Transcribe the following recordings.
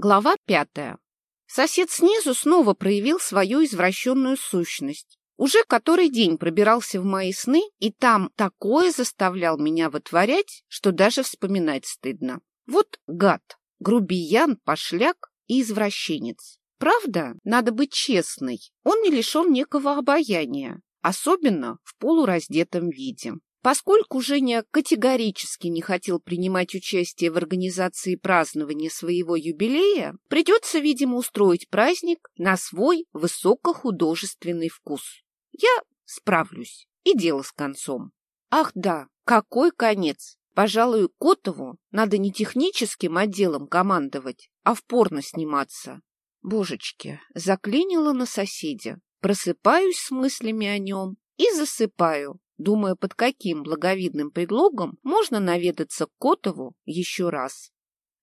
Глава пятая. Сосед снизу снова проявил свою извращенную сущность. Уже который день пробирался в мои сны, и там такое заставлял меня вытворять, что даже вспоминать стыдно. Вот гад, грубиян, пошляк и извращенец. Правда, надо быть честной, он не лишен некого обаяния, особенно в полураздетом виде. Поскольку Женя категорически не хотел принимать участие в организации празднования своего юбилея, придется, видимо, устроить праздник на свой высокохудожественный вкус. Я справлюсь, и дело с концом. Ах да, какой конец! Пожалуй, Котову надо не техническим отделом командовать, а в порно сниматься. Божечки, заклинило на соседя. Просыпаюсь с мыслями о нем и засыпаю, думая, под каким благовидным предлогом можно наведаться к Котову еще раз.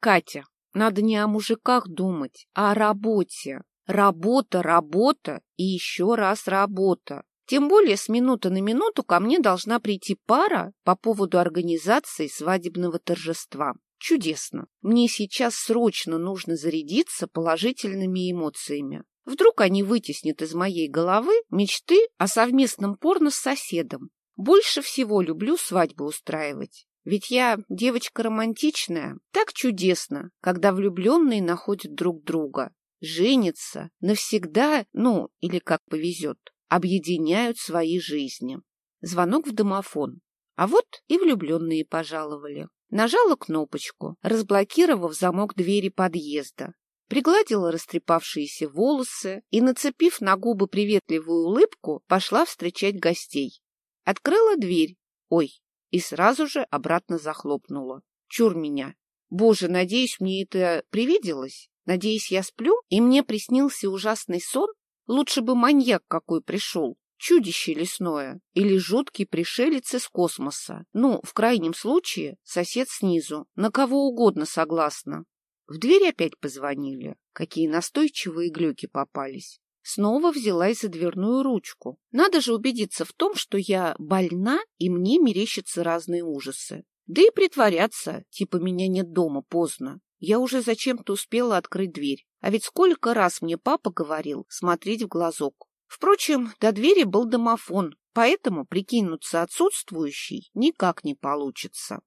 Катя, надо не о мужиках думать, а о работе. Работа, работа и еще раз работа. Тем более с минуты на минуту ко мне должна прийти пара по поводу организации свадебного торжества. Чудесно. Мне сейчас срочно нужно зарядиться положительными эмоциями. Вдруг они вытеснят из моей головы мечты о совместном порно с соседом, больше всего люблю свадьбы устраивать. Ведь я девочка романтичная. Так чудесно, когда влюбленные находят друг друга, женятся, навсегда, ну, или как повезет, объединяют свои жизни. Звонок в домофон. А вот и влюбленные пожаловали. Нажала кнопочку, разблокировав замок двери подъезда. Пригладила растрепавшиеся волосы и, нацепив на губы приветливую улыбку, пошла встречать гостей. Открыла дверь. Ой, и сразу же обратно захлопнула. Чур меня. Боже, надеюсь, мне это привиделось? Надеюсь, я сплю, и мне приснился ужасный сон? Лучше бы маньяк какой пришел, чудище лесное или жуткий пришелец из космоса. Ну, в крайнем случае, сосед снизу. На кого угодно согласна. В дверь опять позвонили. Какие настойчивые глюки попались. Снова взялась за дверную ручку. Надо же убедиться в том, что я больна, и мне мерещатся разные ужасы. Да и притворяться, типа меня нет дома поздно. Я уже зачем-то успела открыть дверь. А ведь сколько раз мне папа говорил смотреть в глазок. Впрочем, до двери был домофон, поэтому прикинуться отсутствующей никак не получится.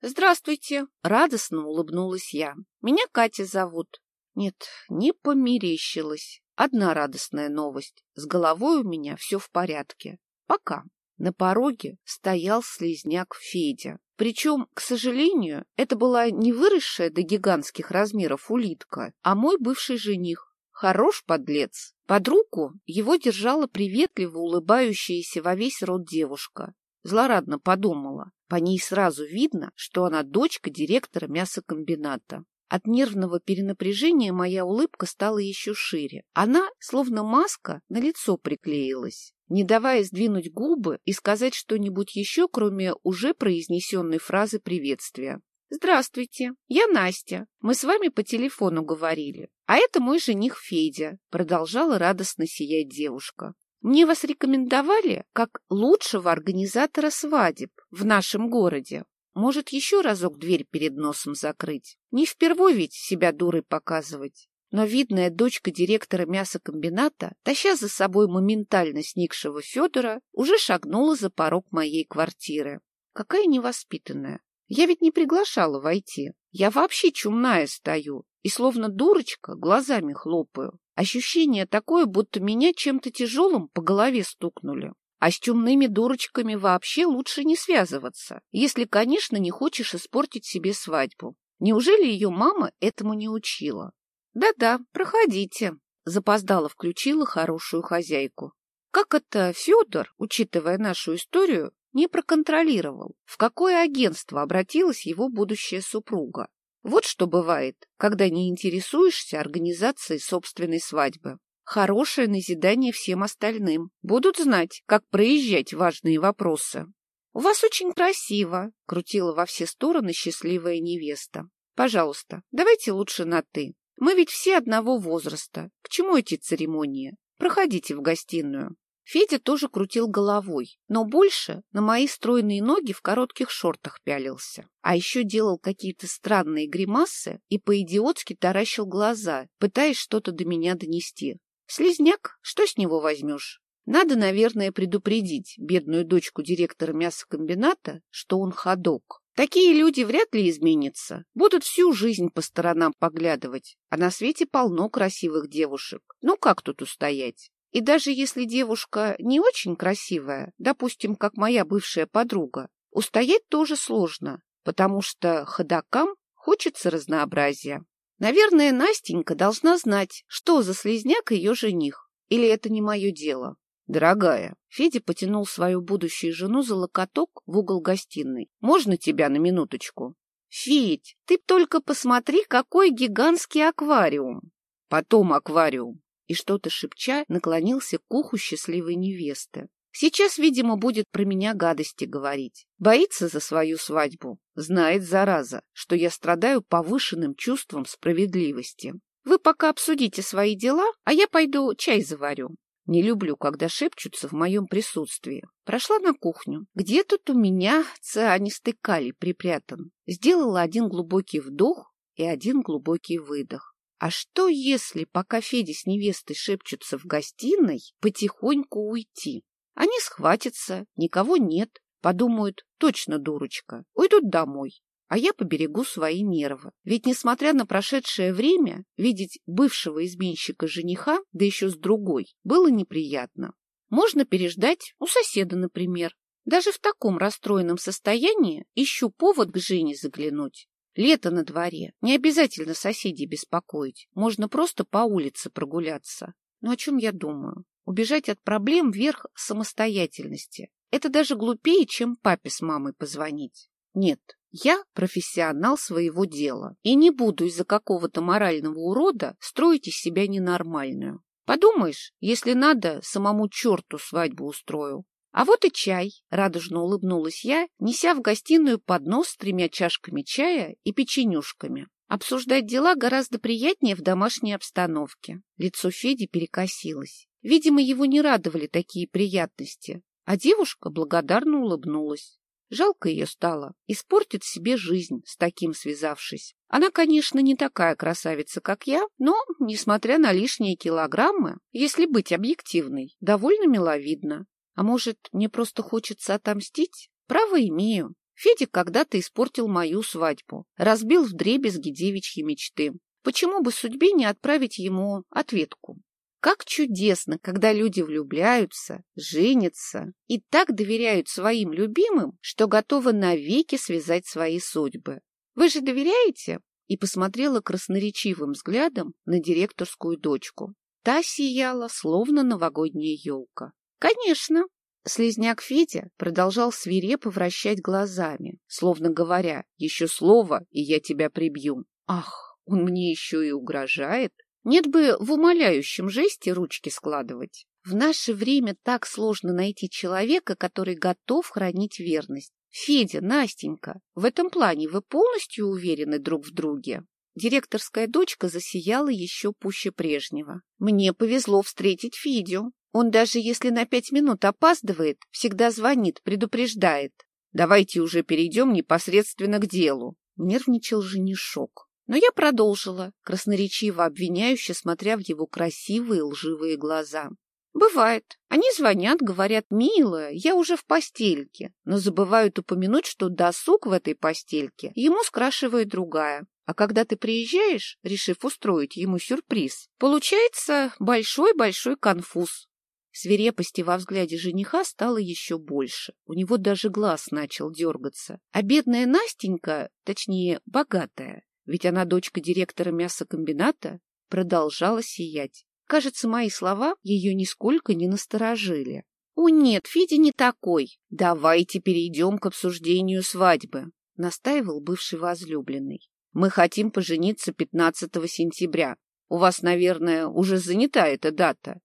«Здравствуйте!» — радостно улыбнулась я. «Меня Катя зовут». Нет, не померещилась. Одна радостная новость. С головой у меня все в порядке. Пока. На пороге стоял слезняк Федя. Причем, к сожалению, это была не выросшая до гигантских размеров улитка, а мой бывший жених. Хорош подлец. Под руку его держала приветливо улыбающаяся во весь рот девушка. Злорадно подумала. По ней сразу видно, что она дочка директора мясокомбината. От нервного перенапряжения моя улыбка стала еще шире. Она, словно маска, на лицо приклеилась, не давая сдвинуть губы и сказать что-нибудь еще, кроме уже произнесенной фразы приветствия. «Здравствуйте, я Настя. Мы с вами по телефону говорили. А это мой жених Федя», — продолжала радостно сиять девушка. «Мне вас рекомендовали как лучшего организатора свадеб в нашем городе. Может, еще разок дверь перед носом закрыть? Не впервой ведь себя дурой показывать. Но видная дочка директора мясокомбината, таща за собой моментально сникшего Федора, уже шагнула за порог моей квартиры. Какая невоспитанная. Я ведь не приглашала войти. Я вообще чумная стою и словно дурочка глазами хлопаю. Ощущение такое, будто меня чем-то тяжелым по голове стукнули. А с темными дурочками вообще лучше не связываться, если, конечно, не хочешь испортить себе свадьбу. Неужели ее мама этому не учила? Да-да, проходите. Запоздала включила хорошую хозяйку. Как это Федор, учитывая нашу историю, не проконтролировал, в какое агентство обратилась его будущая супруга? Вот что бывает, когда не интересуешься организацией собственной свадьбы. Хорошее назидание всем остальным. Будут знать, как проезжать важные вопросы. «У вас очень красиво», — крутила во все стороны счастливая невеста. «Пожалуйста, давайте лучше на «ты». Мы ведь все одного возраста. К чему эти церемонии? Проходите в гостиную». Федя тоже крутил головой, но больше на мои стройные ноги в коротких шортах пялился. А еще делал какие-то странные гримасы и по-идиотски таращил глаза, пытаясь что-то до меня донести. Слизняк, что с него возьмешь? Надо, наверное, предупредить бедную дочку директора мясокомбината, что он ходок. Такие люди вряд ли изменятся, будут всю жизнь по сторонам поглядывать, а на свете полно красивых девушек. Ну как тут устоять? И даже если девушка не очень красивая, допустим, как моя бывшая подруга, устоять тоже сложно, потому что ходокам хочется разнообразия. Наверное, Настенька должна знать, что за слезняк ее жених. Или это не мое дело? Дорогая, Федя потянул свою будущую жену за локоток в угол гостиной. Можно тебя на минуточку? Федь, ты только посмотри, какой гигантский аквариум. Потом аквариум и что-то шепча наклонился к уху счастливой невесты. Сейчас, видимо, будет про меня гадости говорить. Боится за свою свадьбу. Знает, зараза, что я страдаю повышенным чувством справедливости. Вы пока обсудите свои дела, а я пойду чай заварю. Не люблю, когда шепчутся в моем присутствии. Прошла на кухню. Где тут у меня цианистый калий припрятан? Сделала один глубокий вдох и один глубокий выдох. А что, если, пока Федя с невестой шепчутся в гостиной, потихоньку уйти? Они схватятся, никого нет, подумают, точно дурочка, уйдут домой, а я поберегу свои нервы. Ведь, несмотря на прошедшее время, видеть бывшего изменщика жениха, да еще с другой, было неприятно. Можно переждать у соседа, например. Даже в таком расстроенном состоянии ищу повод к Жене заглянуть. Лето на дворе. Не обязательно соседей беспокоить. Можно просто по улице прогуляться. Но о чем я думаю? Убежать от проблем вверх самостоятельности. Это даже глупее, чем папе с мамой позвонить. Нет, я профессионал своего дела и не буду из-за какого-то морального урода строить из себя ненормальную. Подумаешь, если надо, самому черту свадьбу устрою. А вот и чай, радужно улыбнулась я, неся в гостиную поднос с тремя чашками чая и печенюшками. Обсуждать дела гораздо приятнее в домашней обстановке. Лицо Феди перекосилось. Видимо, его не радовали такие приятности, а девушка благодарно улыбнулась. Жалко ее стало, испортит себе жизнь, с таким связавшись. Она, конечно, не такая красавица, как я, но, несмотря на лишние килограммы, если быть объективной, довольно миловидна. А может, мне просто хочется отомстить? Право имею. Федя когда-то испортил мою свадьбу, разбил вдребезги девичьи мечты. Почему бы судьбе не отправить ему ответку? Как чудесно, когда люди влюбляются, женятся и так доверяют своим любимым, что готовы навеки связать свои судьбы. Вы же доверяете? И посмотрела красноречивым взглядом на директорскую дочку. Та сияла, словно новогодняя елка. Конечно. Слизняк Федя продолжал свирепо вращать глазами, словно говоря, еще слово, и я тебя прибью. Ах, он мне еще и угрожает. Нет бы в умоляющем жесте ручки складывать. В наше время так сложно найти человека, который готов хранить верность. Федя, Настенька, в этом плане вы полностью уверены друг в друге? Директорская дочка засияла еще пуще прежнего. Мне повезло встретить Федю. Он даже если на пять минут опаздывает, всегда звонит, предупреждает. Давайте уже перейдем непосредственно к делу. Нервничал женишок. Но я продолжила, красноречиво обвиняюще смотря в его красивые лживые глаза. Бывает. Они звонят, говорят, милая, я уже в постельке, но забывают упомянуть, что досуг в этой постельке ему скрашивает другая. А когда ты приезжаешь, решив устроить ему сюрприз, получается большой-большой конфуз. Свирепости во взгляде жениха стало еще больше. У него даже глаз начал дергаться. А бедная Настенька, точнее, богатая, ведь она дочка директора мясокомбината, продолжала сиять. Кажется, мои слова ее нисколько не насторожили. «О нет, Федя не такой. Давайте перейдем к обсуждению свадьбы», — настаивал бывший возлюбленный. «Мы хотим пожениться 15 сентября. У вас, наверное, уже занята эта дата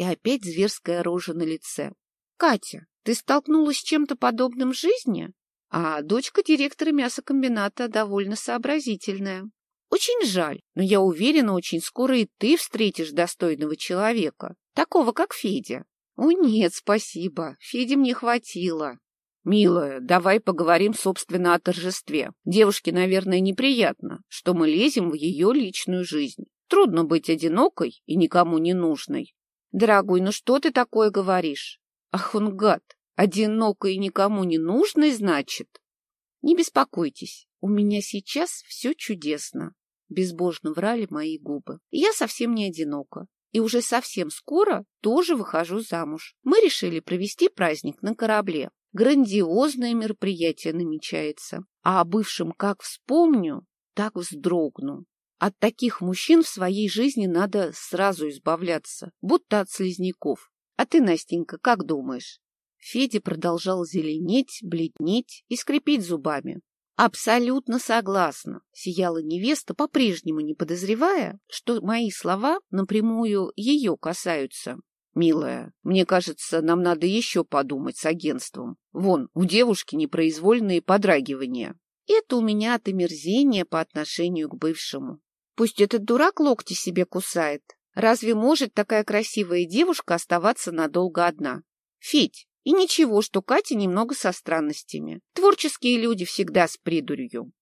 и опять зверская рожа на лице. «Катя, ты столкнулась с чем-то подобным в жизни?» А дочка директора мясокомбината довольно сообразительная. Очень жаль, но я уверена, очень скоро и ты встретишь достойного человека, такого как Федя. О, нет, спасибо. Феде мне хватило. Милая, давай поговорим, собственно, о торжестве. Девушке, наверное, неприятно, что мы лезем в ее личную жизнь. Трудно быть одинокой и никому не нужной. Дорогой, ну что ты такое говоришь? Ах, он гад. Одинокой и никому не нужной, значит? Не беспокойтесь, у меня сейчас все чудесно. Безбожно врали мои губы. Я совсем не одинока. И уже совсем скоро тоже выхожу замуж. Мы решили провести праздник на корабле. Грандиозное мероприятие намечается. А о бывшем как вспомню, так вздрогну. От таких мужчин в своей жизни надо сразу избавляться, будто от слизняков. А ты, Настенька, как думаешь? Федя продолжал зеленеть, бледнеть и скрипеть зубами. Абсолютно согласна, сияла невеста, по-прежнему не подозревая, что мои слова напрямую ее касаются. Милая, мне кажется, нам надо еще подумать с агентством. Вон, у девушки непроизвольные подрагивания. Это у меня от омерзения по отношению к бывшему. Пусть этот дурак локти себе кусает. Разве может такая красивая девушка оставаться надолго одна? Федь, и ничего, что Катя немного со странностями. Творческие люди всегда с придурью.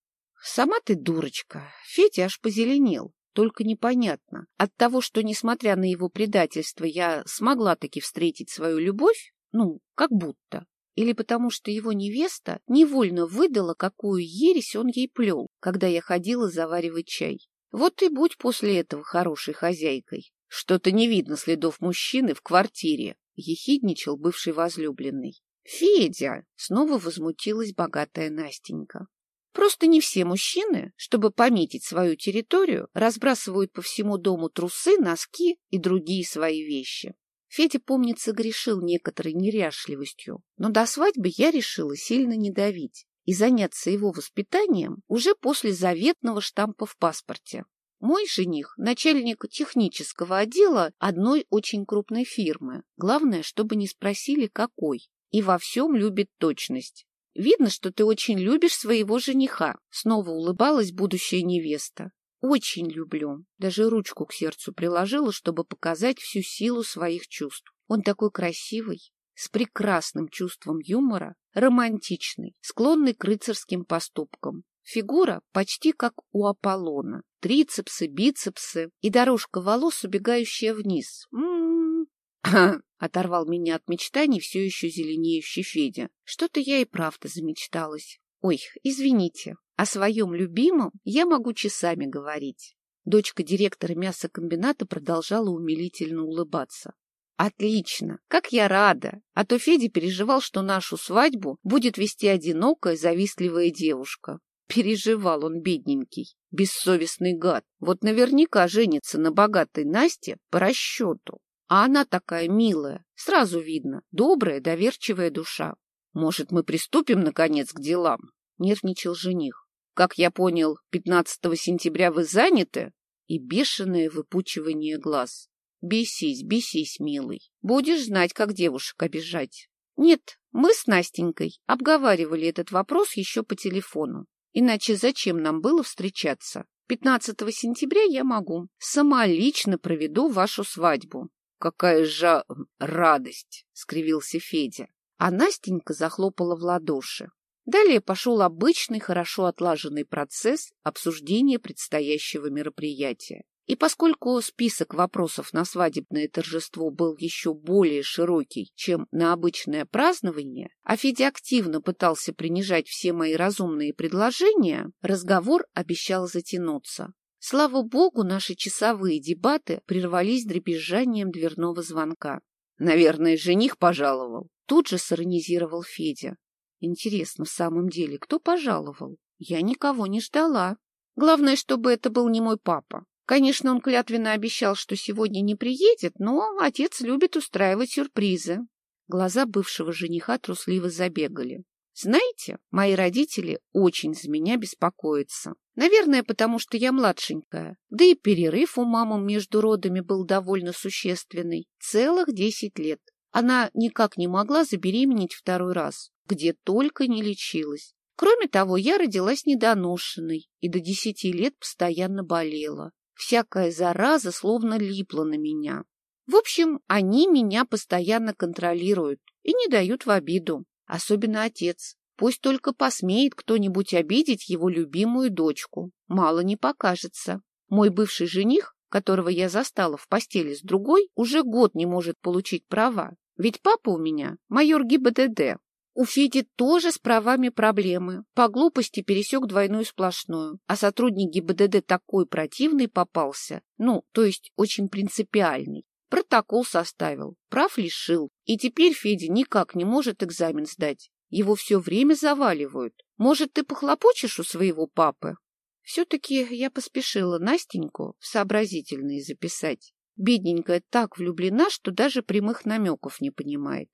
Сама ты дурочка. Федя аж позеленел. Только непонятно. От того, что, несмотря на его предательство, я смогла таки встретить свою любовь, ну, как будто. Или потому что его невеста невольно выдала, какую ересь он ей плел, когда я ходила заваривать чай. Вот и будь после этого хорошей хозяйкой. Что-то не видно следов мужчины в квартире, — ехидничал бывший возлюбленный. «Федя!» — снова возмутилась богатая Настенька. Просто не все мужчины, чтобы пометить свою территорию, разбрасывают по всему дому трусы, носки и другие свои вещи. Федя, помнится, грешил некоторой неряшливостью, но до свадьбы я решила сильно не давить и заняться его воспитанием уже после заветного штампа в паспорте. Мой жених – начальник технического отдела одной очень крупной фирмы. Главное, чтобы не спросили, какой. И во всем любит точность. Видно, что ты очень любишь своего жениха. Снова улыбалась будущая невеста. Очень люблю. Даже ручку к сердцу приложила, чтобы показать всю силу своих чувств. Он такой красивый, с прекрасным чувством юмора, романтичный, склонный к рыцарским поступкам. Фигура почти как у Аполлона. Трицепсы, бицепсы и дорожка волос, убегающая вниз. М -м -м, Оторвал меня от мечтаний все еще зеленеющий Федя. Что-то я и правда замечталась. Ой, извините, о своем любимом я могу часами говорить. Дочка директора мясокомбината продолжала умилительно улыбаться. Отлично, как я рада. А то Федя переживал, что нашу свадьбу будет вести одинокая, завистливая девушка. Переживал он, бедненький, бессовестный гад. Вот наверняка женится на богатой Насте по расчету. А она такая милая, сразу видно, добрая, доверчивая душа. Может, мы приступим, наконец, к делам? Нервничал жених. Как я понял, 15 сентября вы заняты? И бешеное выпучивание глаз. Бесись, бесись, милый. Будешь знать, как девушек обижать. Нет, мы с Настенькой обговаривали этот вопрос еще по телефону. Иначе зачем нам было встречаться? 15 сентября я могу. Сама лично проведу вашу свадьбу. Какая же радость! — скривился Федя. А Настенька захлопала в ладоши. Далее пошел обычный, хорошо отлаженный процесс обсуждения предстоящего мероприятия. И поскольку список вопросов на свадебное торжество был еще более широкий, чем на обычное празднование, а Федя активно пытался принижать все мои разумные предложения, разговор обещал затянуться. Слава богу, наши часовые дебаты прервались дребезжанием дверного звонка. Наверное, жених пожаловал. Тут же сиронизировал Федя. Интересно, в самом деле, кто пожаловал? Я никого не ждала. Главное, чтобы это был не мой папа. Конечно, он клятвенно обещал, что сегодня не приедет, но отец любит устраивать сюрпризы. Глаза бывшего жениха трусливо забегали. Знаете, мои родители очень за меня беспокоятся. Наверное, потому что я младшенькая. Да и перерыв у мамы между родами был довольно существенный. Целых десять лет. Она никак не могла забеременеть второй раз, где только не лечилась. Кроме того, я родилась недоношенной и до десяти лет постоянно болела. Всякая зараза словно липла на меня. В общем, они меня постоянно контролируют и не дают в обиду. Особенно отец. Пусть только посмеет кто-нибудь обидеть его любимую дочку. Мало не покажется. Мой бывший жених, которого я застала в постели с другой, уже год не может получить права. Ведь папа у меня майор ГИБДД. У Феди тоже с правами проблемы. По глупости пересек двойную сплошную. А сотрудник ГИБДД такой противный попался. Ну, то есть очень принципиальный. Протокол составил, прав лишил. И теперь Федя никак не может экзамен сдать. Его все время заваливают. Может, ты похлопочешь у своего папы? Все-таки я поспешила Настеньку в сообразительные записать. Бедненькая так влюблена, что даже прямых намеков не понимает.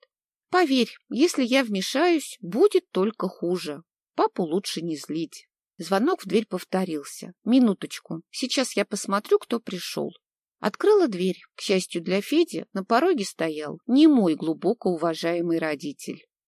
Поверь, если я вмешаюсь, будет только хуже. Папу лучше не злить. Звонок в дверь повторился. Минуточку. Сейчас я посмотрю, кто пришел. Открыла дверь. К счастью для Феди, на пороге стоял не мой глубоко уважаемый родитель.